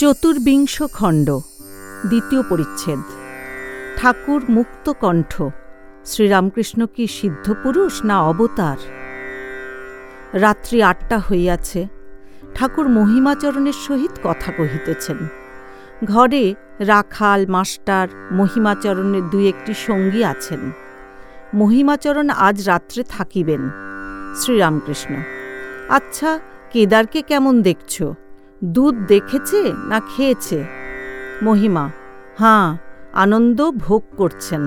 চতুর্বিংশ খণ্ড, দ্বিতীয় পরিচ্ছেদ। ঠাকুর মুক্ত কণ্ঠ, শ্রীরামকৃষ্ণ কি সিদ্ধপুরুষ না অবতার? রাত্রি আটটা হইয়াছে, ঠাকুর মহিমাচরণের সহিত কথা কহিতেছেন। ঘরে রাখাল, মাস্টার, মহিমাচরণের দুই একটি সঙ্গী আছেন। মহিমাচরণ আজ রাত্রে থাকিবেন, শ্রীরামকৃষ্ণ। আচ্ছা কেদারকে কেমন দেখছ? দুধ দেখেছে না খেয়েছে? মহিমা, হাঁ, আনন্দ ভোগ করছেন।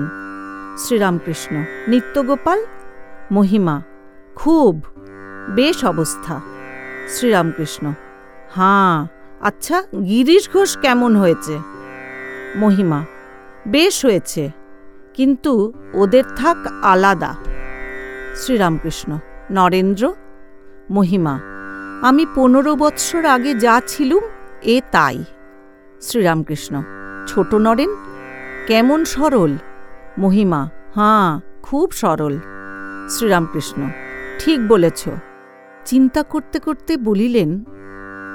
শ্রীরামকৃষ্ণ, নিত্যগোপাল? মহিমা, খুব, বেশ অবস্থা। শ্রীরামকৃষ্ণ, হাঁ আচ্ছা গিরিশ ঘোষ কেমন হয়েছে? মহিমা, বেশ হয়েছে, কিন্তু ওদের থাক আলাদা। শ্রীরামকৃষ্ণ, নরেন্দ্র? মহিমা আমি পনেরো বৎসর আগে যা ছিলুম, এ তাই। শ্রীরামকৃষ্ণ, ছোট নরেন, কেমন সরল? মহিমা, হাঁ, খুব সরল। শ্রীরামকৃষ্ণ, ঠিক বলেছ। চিন্তা করতে করতে বলিলেন,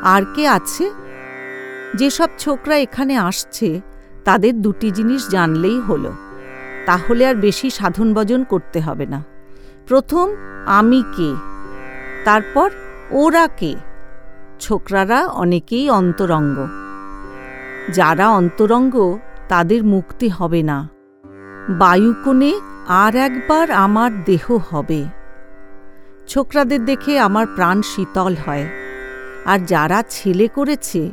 আর কে আছে? যেসব ছোকরা এখানে আসছে, তাদের দুটি জিনিস জানলেই হলো। তাহলে আর বেশি সাধন ভজন করতে হবে না। প্রথম, আমি কে? তারপর ওরা কে? ছোকরারা অনেকেই অন্তরঙ্গ। যারা অন্তরঙ্গ, তাদের মুক্তি হবে না। বায়ুকোণে আর একবার আমার দেহ হবে। ছোকরাদের দেখে আমার প্রাণ শীতল হয়। আর যারা ছেলে করেছে,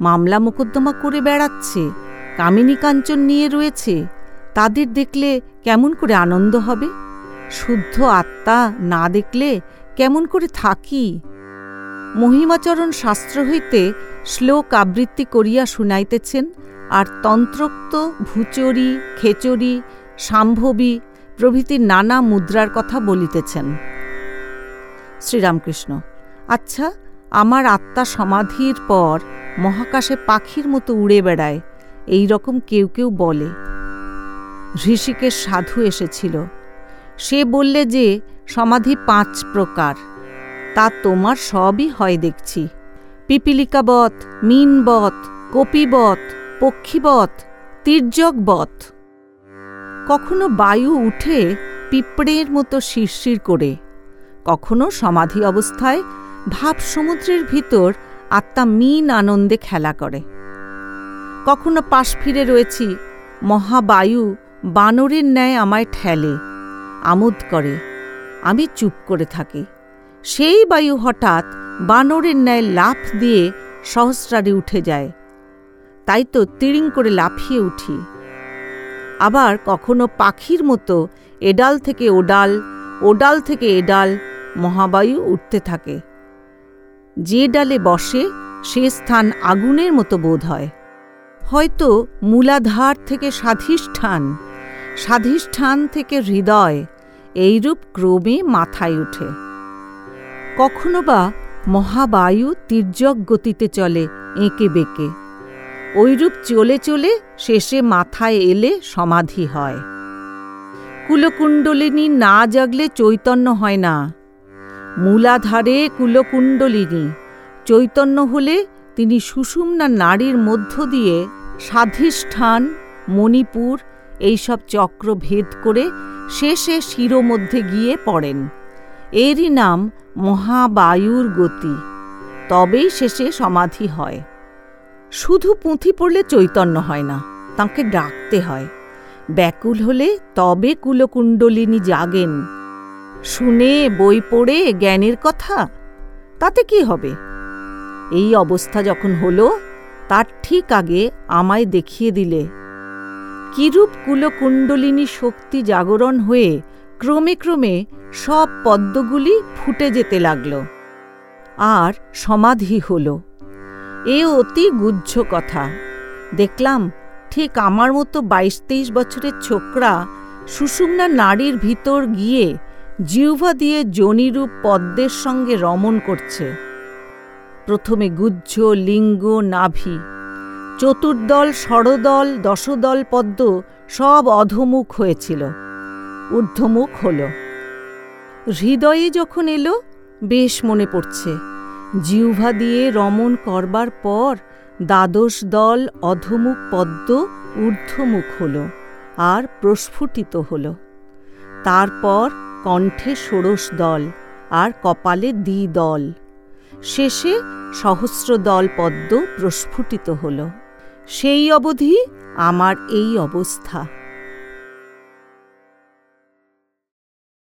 মামলা মোকদ্দমা করে বেড়াচ্ছে, কামিনী কাঞ্চন নিয়ে রয়েছে, তাদের দেখলে কেমন করে আনন্দ হবে? শুদ্ধ আত্মা না দেখলে কেমন করে থাকি? মহিমাচরণ শাস্ত্র হইতে শ্লোক আবৃত্তি করিয়া শুনাইতেছেন, আর তন্ত্রোক্ত ভূচরি, খেচরি, সাম্ভবী প্রভৃতির নানা মুদ্রার কথা বলিতেছেন। শ্রীরামকৃষ্ণ আচ্ছা আমার আত্মা সমাধির পর মহাকাশে পাখির মতো উড়ে বেড়ায়, এই রকম কেউ কেউ বলে। ঋষিকের সাধু এসেছিল। সে বললে যে, সমাধি পাঁচ প্রকার। তা তোমার সবই হয় দেখছি। পিপিলিকাবৎ, মিনবৎ, কপিবৎ, পক্ষীবৎ, তির্যকবৎ। কখনো বায়ু উঠে পিঁপড়ের মতো শিরশির করে। কখনো সমাধি অবস্থায় ভাব সমুদ্রের ভিতর আত্মা মিন আনন্দে খেলা করে। কখনো পাশ ফিরে রয়েছি, মহাবায়ু বানরের ন্যায় আমায় ঠেলে, আমোদ করে, আমি চুপ করে থাকি। সেই বায়ু হঠাৎ বানরের ন্যায় লাফ দিয়ে সহস্রারে উঠে যায়। তাই তো তিড়িং করে লাফিয়ে উঠি। আবার কখনো পাখির মতো এডাল থেকে ওডাল ওডাল থেকে এডাল মহাবায়ু উঠতে থাকে। যে ডালে বসে সে স্থান আগুনের মতো বোধ হয়। হয়তো মূলাধার থেকে স্বাধিষ্ঠান স্বাধিষ্ঠান থেকে হৃদয়, এইরূপ ক্রমে মাথায় উঠে। কখনো বা মহাবায়ু তির্যক গতিতে চলে এঁকে বেঁকে। ওইরূপ চলে চলে শেষে মাথায় এলে সমাধি হয়। কুলকুণ্ডলিনী না জাগলে চৈতন্য হয় না। মূলাধারে কুলকুণ্ডলিনী, চৈতন্য হলে তিনি সুষুম্না নারীর মধ্য দিয়ে স্বাধিষ্ঠান, মণিপুর, এইসব চক্র ভেদ করে শেষে শিরোমধ্যে গিয়ে পড়েন। এরই নাম মহাবায়ুর গতি। তবেই শেষে সমাধি হয়। শুধু পুঁথি পড়লে চৈতন্য হয় না, তাঁকে ডাকতে হয়। ব্যাকুল হলে তবে কুলকুণ্ডলিনী জাগেন। শুনে, বই পড়ে, জ্ঞানের কথা? তাতে কি হবে? এই অবস্থা যখন হলো, তার ঠিক আগে আমায় দেখিয়ে দিলে। কিরূপ কুলকুণ্ডলিনী শক্তি জাগরণ হয়ে ক্রমে ক্রমে সব পদ্মগুলি ফুটে যেতে লাগল। আর সমাধি হল। এ অতি গুজ্জ কথা। দেখলাম ঠিক আমার মতো বাইশ তেইশ বছরের ছোকরা সুষুম্না নারীর ভিতর গিয়ে জিহ্বা দিয়ে জনিরূপ পদ্মের সঙ্গে রমণ করছে। প্রথমে গুজ্জ লিঙ্গ, নাভি, চতুর্দল, ষড়দল, দশদল পদ্ম সব অধমুখ হয়েছিল। ঊর্ধ্বমুখ হল। হৃদয়ে যখন এলো, বেশ মনে পড়ছে। জিহ্বা দিয়ে রমণ করবার পর দ্বাদশ দল অধমুখ পদ্ম ঊর্ধ্বমুখ হল আর প্রস্ফুটিত হল। তারপর কণ্ঠে ষোড়শ দল আর কপালে দ্বি দল। শেষে সহস্র দল পদ্ম প্রস্ফুটিত হল। সেই অবধি আমার এই অবস্থা।